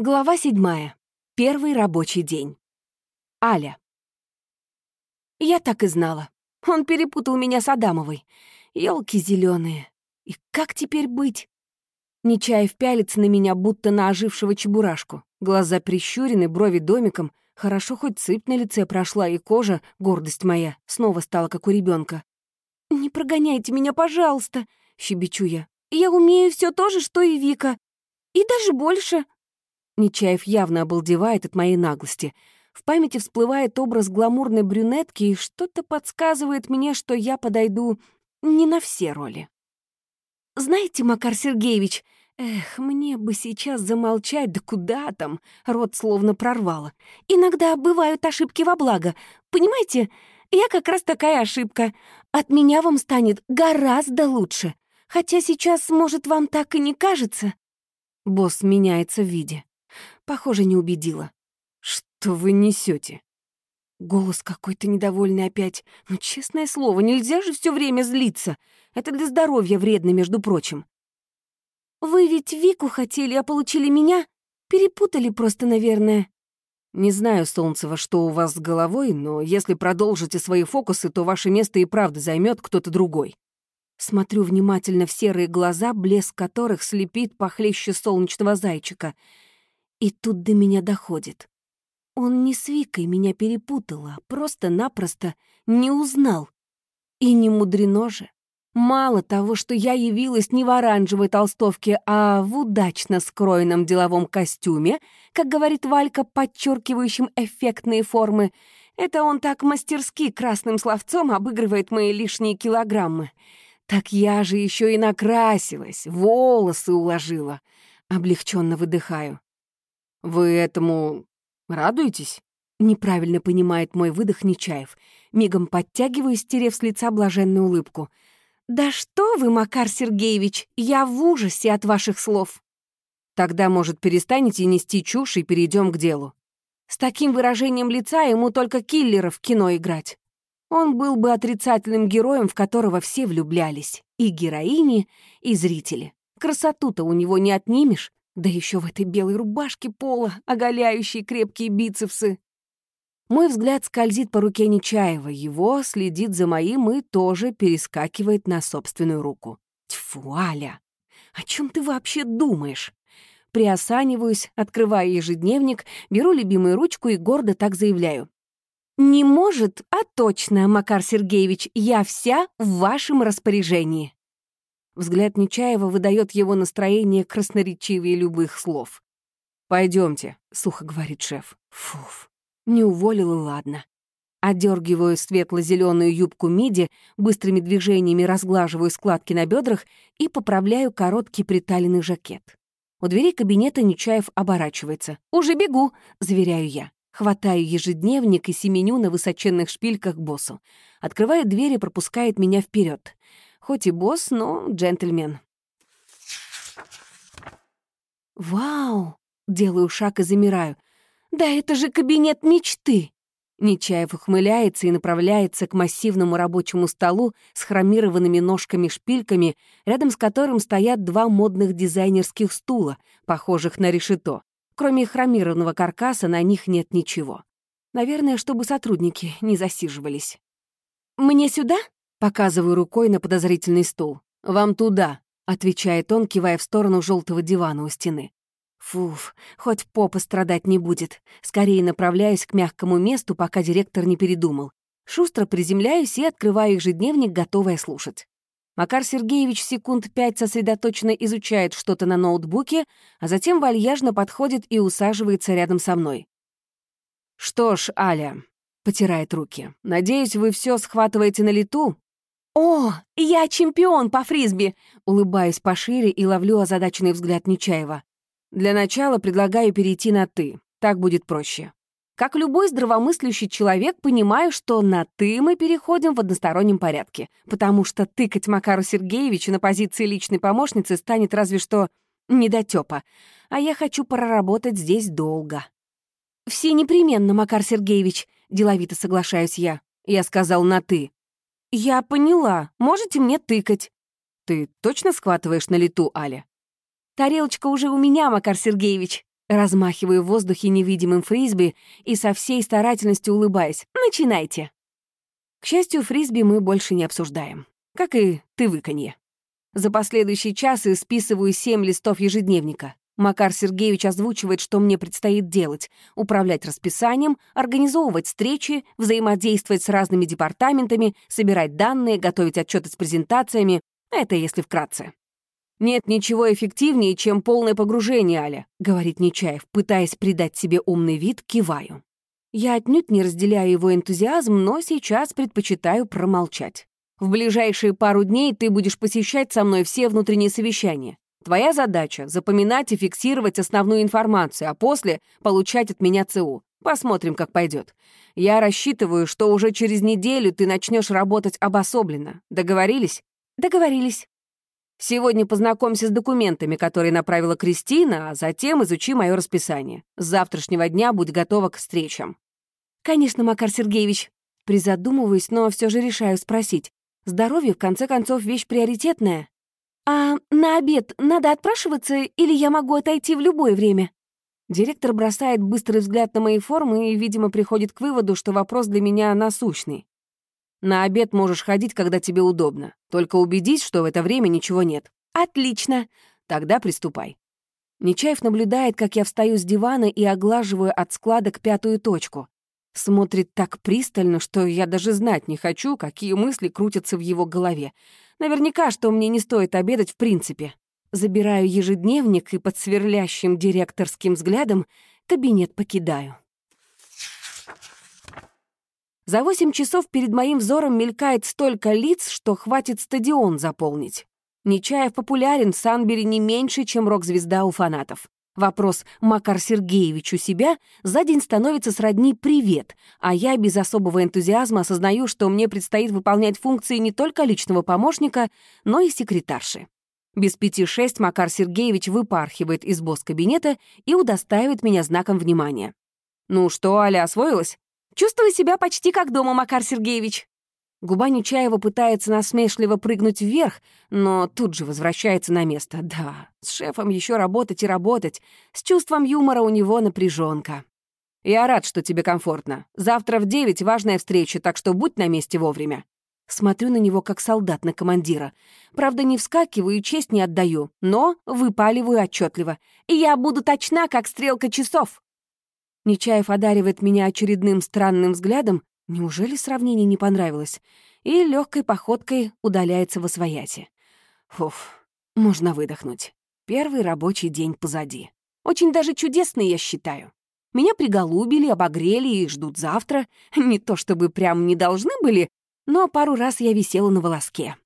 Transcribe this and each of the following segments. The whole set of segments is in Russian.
Глава седьмая. Первый рабочий день. Аля. Я так и знала. Он перепутал меня с Адамовой. Ёлки зеленые. И как теперь быть? Нечаев пялится на меня, будто на ожившего чебурашку. Глаза прищурены, брови домиком. Хорошо хоть сыпь на лице прошла, и кожа, гордость моя, снова стала как у ребенка. «Не прогоняйте меня, пожалуйста», — щебечу я. «Я умею все то же, что и Вика. И даже больше». Нечаев явно обалдевает от моей наглости. В памяти всплывает образ гламурной брюнетки, и что-то подсказывает мне, что я подойду не на все роли. «Знаете, Макар Сергеевич, эх, мне бы сейчас замолчать, да куда там?» Рот словно прорвало. «Иногда бывают ошибки во благо. Понимаете, я как раз такая ошибка. От меня вам станет гораздо лучше. Хотя сейчас, может, вам так и не кажется?» Босс меняется в виде. Похоже, не убедила. «Что вы несете? Голос какой-то недовольный опять. Ну, честное слово, нельзя же все время злиться. Это для здоровья вредно, между прочим. «Вы ведь Вику хотели, а получили меня? Перепутали просто, наверное». «Не знаю, Солнцева, что у вас с головой, но если продолжите свои фокусы, то ваше место и правда займет кто-то другой». Смотрю внимательно в серые глаза, блеск которых слепит похлеще солнечного зайчика — и тут до меня доходит. Он не с Викой меня перепутал, а просто-напросто не узнал. И не мудрено же. Мало того, что я явилась не в оранжевой толстовке, а в удачно скроенном деловом костюме, как говорит Валька, подчеркивающим эффектные формы, это он так мастерски красным словцом обыгрывает мои лишние килограммы. Так я же еще и накрасилась, волосы уложила. Облегченно выдыхаю. «Вы этому радуетесь?» Неправильно понимает мой выдох Нечаев. Мигом подтягиваю, стерев с лица блаженную улыбку. «Да что вы, Макар Сергеевич, я в ужасе от ваших слов!» «Тогда, может, перестанете нести чушь и перейдем к делу?» С таким выражением лица ему только киллеров в кино играть. Он был бы отрицательным героем, в которого все влюблялись. И героини, и зрители. Красоту-то у него не отнимешь. Да еще в этой белой рубашке пола, оголяющей крепкие бицепсы. Мой взгляд скользит по руке Нечаева, его следит за моим и тоже перескакивает на собственную руку. Тьфу, Аля, о чем ты вообще думаешь? Приосаниваюсь, открываю ежедневник, беру любимую ручку и гордо так заявляю. «Не может, а точно, Макар Сергеевич, я вся в вашем распоряжении». Взгляд Нечаева выдает его настроение красноречивее любых слов. Пойдемте, сухо говорит шеф. Фуф, не уволил и ладно. Одергиваю светло-зеленую юбку миди, быстрыми движениями разглаживаю складки на бедрах и поправляю короткий приталенный жакет. У двери кабинета Нечаев оборачивается. «Уже бегу!» — заверяю я. Хватаю ежедневник и семеню на высоченных шпильках боссу. Открывает дверь и пропускает меня вперед. Хоть и босс, но джентльмен. «Вау!» — делаю шаг и замираю. «Да это же кабинет мечты!» Нечаев ухмыляется и направляется к массивному рабочему столу с хромированными ножками-шпильками, рядом с которым стоят два модных дизайнерских стула, похожих на решето. Кроме хромированного каркаса на них нет ничего. Наверное, чтобы сотрудники не засиживались. «Мне сюда?» Показываю рукой на подозрительный стул. «Вам туда», — отвечает он, кивая в сторону желтого дивана у стены. Фуф, хоть попа страдать не будет. Скорее направляюсь к мягкому месту, пока директор не передумал. Шустро приземляюсь и открываю ежедневник, готовая слушать. Макар Сергеевич секунд пять сосредоточенно изучает что-то на ноутбуке, а затем вальяжно подходит и усаживается рядом со мной. «Что ж, Аля», — потирает руки, — «надеюсь, вы все схватываете на лету, «О, я чемпион по фрисби!» Улыбаюсь пошире и ловлю озадаченный взгляд Нечаева. «Для начала предлагаю перейти на «ты». Так будет проще. Как любой здравомыслящий человек, понимаю, что на «ты» мы переходим в одностороннем порядке, потому что тыкать Макару Сергеевичу на позиции личной помощницы станет разве что недотёпа, а я хочу проработать здесь долго. «Все непременно, Макар Сергеевич», — деловито соглашаюсь я. Я сказал на «ты». «Я поняла. Можете мне тыкать». «Ты точно схватываешь на лету, Аля?» «Тарелочка уже у меня, Макар Сергеевич». Размахиваю в воздухе невидимым фрисби и со всей старательностью улыбаясь. «Начинайте!» К счастью, фрисби мы больше не обсуждаем. Как и ты выканье. За последующий час и списываю семь листов ежедневника. Макар Сергеевич озвучивает, что мне предстоит делать — управлять расписанием, организовывать встречи, взаимодействовать с разными департаментами, собирать данные, готовить отчеты с презентациями. Это если вкратце. «Нет ничего эффективнее, чем полное погружение, Аля», — говорит Нечаев, пытаясь придать себе умный вид, киваю. Я отнюдь не разделяю его энтузиазм, но сейчас предпочитаю промолчать. В ближайшие пару дней ты будешь посещать со мной все внутренние совещания. Твоя задача — запоминать и фиксировать основную информацию, а после — получать от меня ЦУ. Посмотрим, как пойдет. Я рассчитываю, что уже через неделю ты начнешь работать обособленно. Договорились? Договорились. Сегодня познакомься с документами, которые направила Кристина, а затем изучи мое расписание. С завтрашнего дня будь готова к встречам». «Конечно, Макар Сергеевич». Призадумываюсь, но все же решаю спросить. Здоровье, в конце концов, вещь приоритетная. «А на обед надо отпрашиваться или я могу отойти в любое время?» Директор бросает быстрый взгляд на мои формы и, видимо, приходит к выводу, что вопрос для меня насущный. На обед можешь ходить, когда тебе удобно. Только убедись, что в это время ничего нет. Отлично. Тогда приступай. Нечаев наблюдает, как я встаю с дивана и оглаживаю от складок пятую точку. Смотрит так пристально, что я даже знать не хочу, какие мысли крутятся в его голове. Наверняка, что мне не стоит обедать в принципе. Забираю ежедневник и под сверлящим директорским взглядом кабинет покидаю. За восемь часов перед моим взором мелькает столько лиц, что хватит стадион заполнить. Нечаев популярен в Санбере не меньше, чем рок-звезда у фанатов. Вопрос «Макар Сергеевич у себя» за день становится сродни «привет», а я без особого энтузиазма осознаю, что мне предстоит выполнять функции не только личного помощника, но и секретарши. Без пяти шесть Макар Сергеевич выпархивает из босс-кабинета и удостаивает меня знаком внимания. «Ну что, Аля, освоилась?» Чувствую себя почти как дома, Макар Сергеевич». Губа Нечаева пытается насмешливо прыгнуть вверх, но тут же возвращается на место. Да, с шефом еще работать и работать. С чувством юмора у него напряженка. «Я рад, что тебе комфортно. Завтра в девять важная встреча, так что будь на месте вовремя». Смотрю на него, как солдат на командира. Правда, не вскакиваю и честь не отдаю, но выпаливаю отчетливо. И я буду точна, как стрелка часов. Нечаев одаривает меня очередным странным взглядом, неужели сравнение не понравилось, и легкой походкой удаляется во свояси. Фуф, можно выдохнуть. Первый рабочий день позади. Очень даже чудесный, я считаю. Меня приголубили, обогрели и ждут завтра. Не то чтобы прям не должны были, но пару раз я висела на волоске.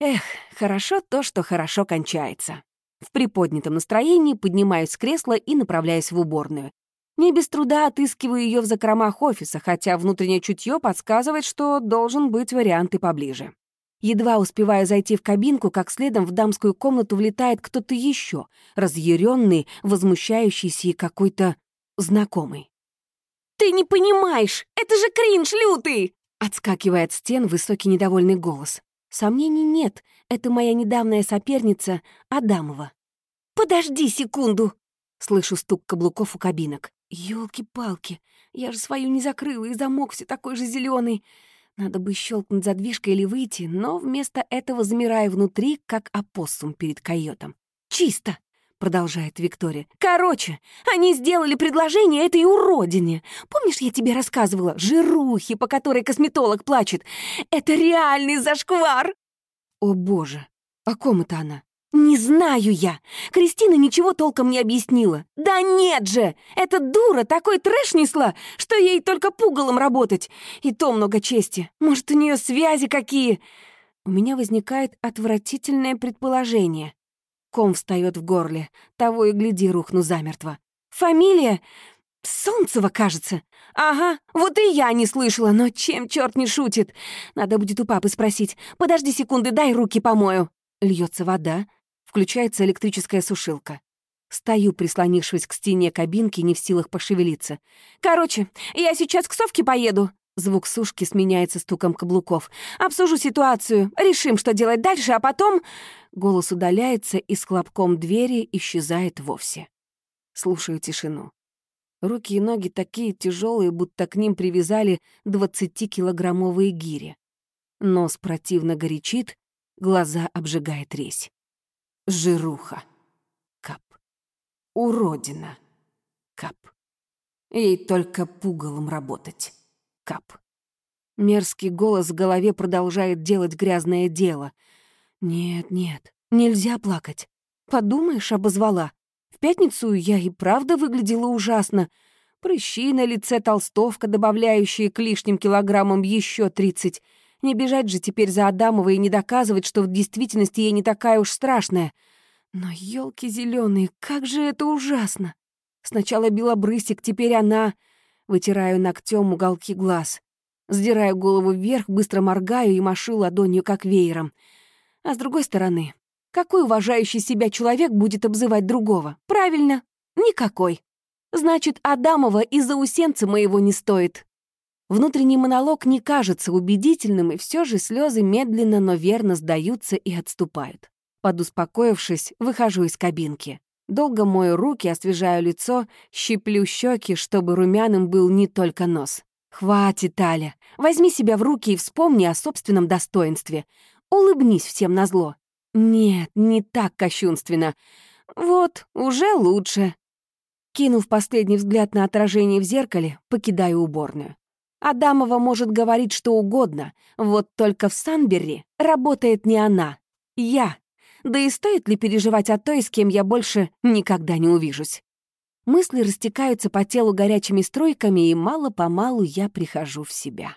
Эх, хорошо то, что хорошо кончается. В приподнятом настроении поднимаюсь с кресла и направляюсь в уборную. Не без труда отыскиваю ее в закромах офиса, хотя внутреннее чутье подсказывает, что должен быть вариант и поближе. Едва успеваю зайти в кабинку, как следом в дамскую комнату влетает кто-то еще, разъяренный, возмущающийся и какой-то знакомый. «Ты не понимаешь! Это же кринж лютый!» Отскакивает стен высокий недовольный голос. Сомнений нет, это моя недавняя соперница Адамова. «Подожди секунду!» Слышу стук каблуков у кабинок. Ёлки-палки, я же свою не закрыла, и замок все такой же зеленый. Надо бы щелкнуть задвижкой или выйти, но вместо этого замираю внутри, как опоссум перед койотом. «Чисто!» — продолжает Виктория. «Короче, они сделали предложение этой уродине. Помнишь, я тебе рассказывала? Жирухи, по которой косметолог плачет. Это реальный зашквар!» «О боже, о ком это она?» «Не знаю я. Кристина ничего толком не объяснила. Да нет же! Эта дура такой трэш несла, что ей только пугалом работать. И то много чести. Может, у нее связи какие?» У меня возникает отвратительное предположение. Ком встает в горле. Того и гляди, рухну замертво. «Фамилия? Солнцева, кажется. Ага, вот и я не слышала, но чем черт не шутит? Надо будет у папы спросить. Подожди секунды, дай руки помою». Льется вода, Включается электрическая сушилка. Стою, прислонившись к стене кабинки, не в силах пошевелиться. «Короче, я сейчас к Совке поеду». Звук сушки сменяется стуком каблуков. «Обсужу ситуацию, решим, что делать дальше, а потом...» Голос удаляется и с хлопком двери исчезает вовсе. Слушаю тишину. Руки и ноги такие тяжелые, будто к ним привязали 20-килограммовые гири. Нос противно горячит, глаза обжигает резь. Жируха. Кап. Уродина. Кап. Ей только пугалом работать. Кап. Мерзкий голос в голове продолжает делать грязное дело. Нет, нет, нельзя плакать. Подумаешь, обозвала. В пятницу я и правда выглядела ужасно. Прыщи на лице, толстовка, добавляющая к лишним килограммам еще тридцать. Не бежать же теперь за Адамовой и не доказывать, что в действительности я не такая уж страшная. Но елки зеленые, как же это ужасно! Сначала белобрысик, теперь она. Вытираю ногтем уголки глаз. Сдираю голову вверх, быстро моргаю и машу ладонью, как веером. А с другой стороны, какой уважающий себя человек будет обзывать другого? Правильно, никакой. Значит, Адамова и заусенца моего не стоит. Внутренний монолог не кажется убедительным, и все же слезы медленно, но верно сдаются и отступают. Подуспокоившись, выхожу из кабинки. Долго мою руки, освежаю лицо, щиплю щеки, чтобы румяным был не только нос. «Хватит, Аля. Возьми себя в руки и вспомни о собственном достоинстве. Улыбнись всем назло. Нет, не так кощунственно. Вот, уже лучше. Кинув последний взгляд на отражение в зеркале, покидаю уборную. Адамова может говорить что угодно, вот только в Санберри работает не она, я. Да и стоит ли переживать о той, с кем я больше никогда не увижусь? Мысли растекаются по телу горячими стройками, и мало-помалу я прихожу в себя.